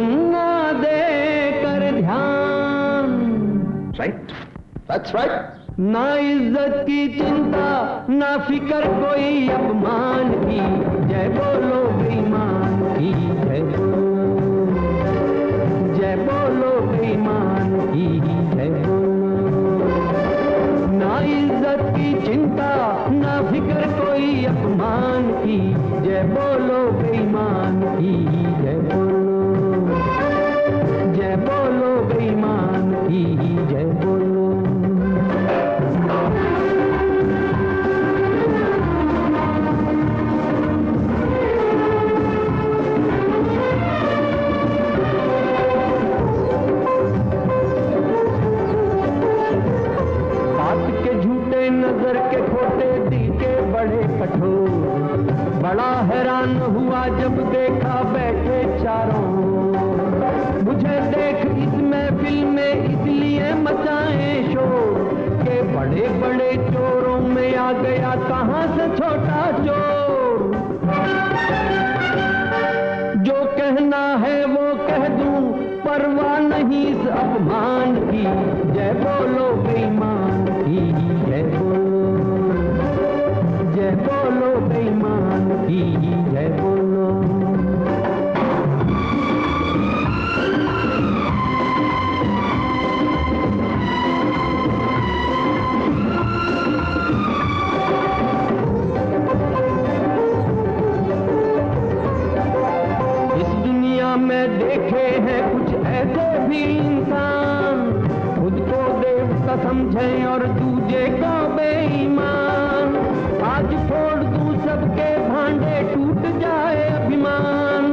तुम ना दे कर ध्यान। राइट दैट्स राइट ना इज़्ज़त की चिंता ना फिकर कोई अपमान की। जय बोलो बेईमान की जय। जय बोलो बेईमान की जय। ना इज़्ज़त की चिंता ना फिकर कोई अपमान की। जय बोलो बेईमान की। नज़र के खोटे दिल के बड़े कठोर। बड़ा हैरान हुआ जब देखा बैठे चारों। मुझे देख इसमें महफिल में इसलिए मचाए शोर के बड़े बड़े चोरों में आ गया कहाँ से छोटा चोर? हैं कुछ ऐसे भी इंसान। खुद को देवता समझे और दूजे को बेईमान। आज फोड़ दूँ सबके भांडे, टूट जाए अभिमान।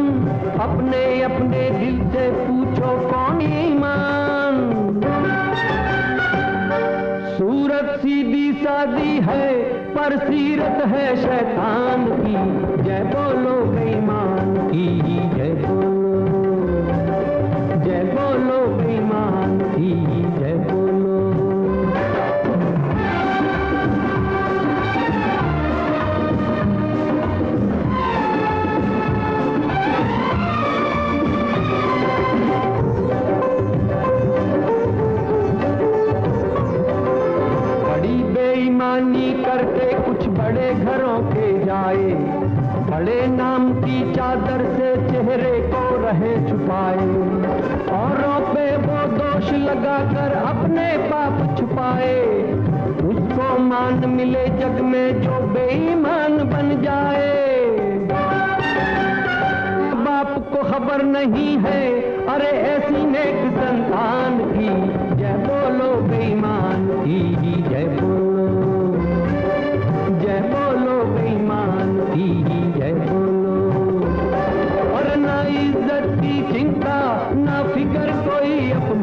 अपने अपने दिल से पूछो कौन ईमान। सूरत सीधी सादी है, पर सीरत है शैतान की। जय बोलो बेईमान की। बड़े घरों के जाए, बड़े नाम की चादर से चेहरे को रहे छुपाए, औरों पे वो दोष लगाकर अपने पाप छुपाए। उसको मान मिले जग में जो बेईमान बन जाए। बाप को खबर नहीं है, अरे ऐसी नेक संतान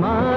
my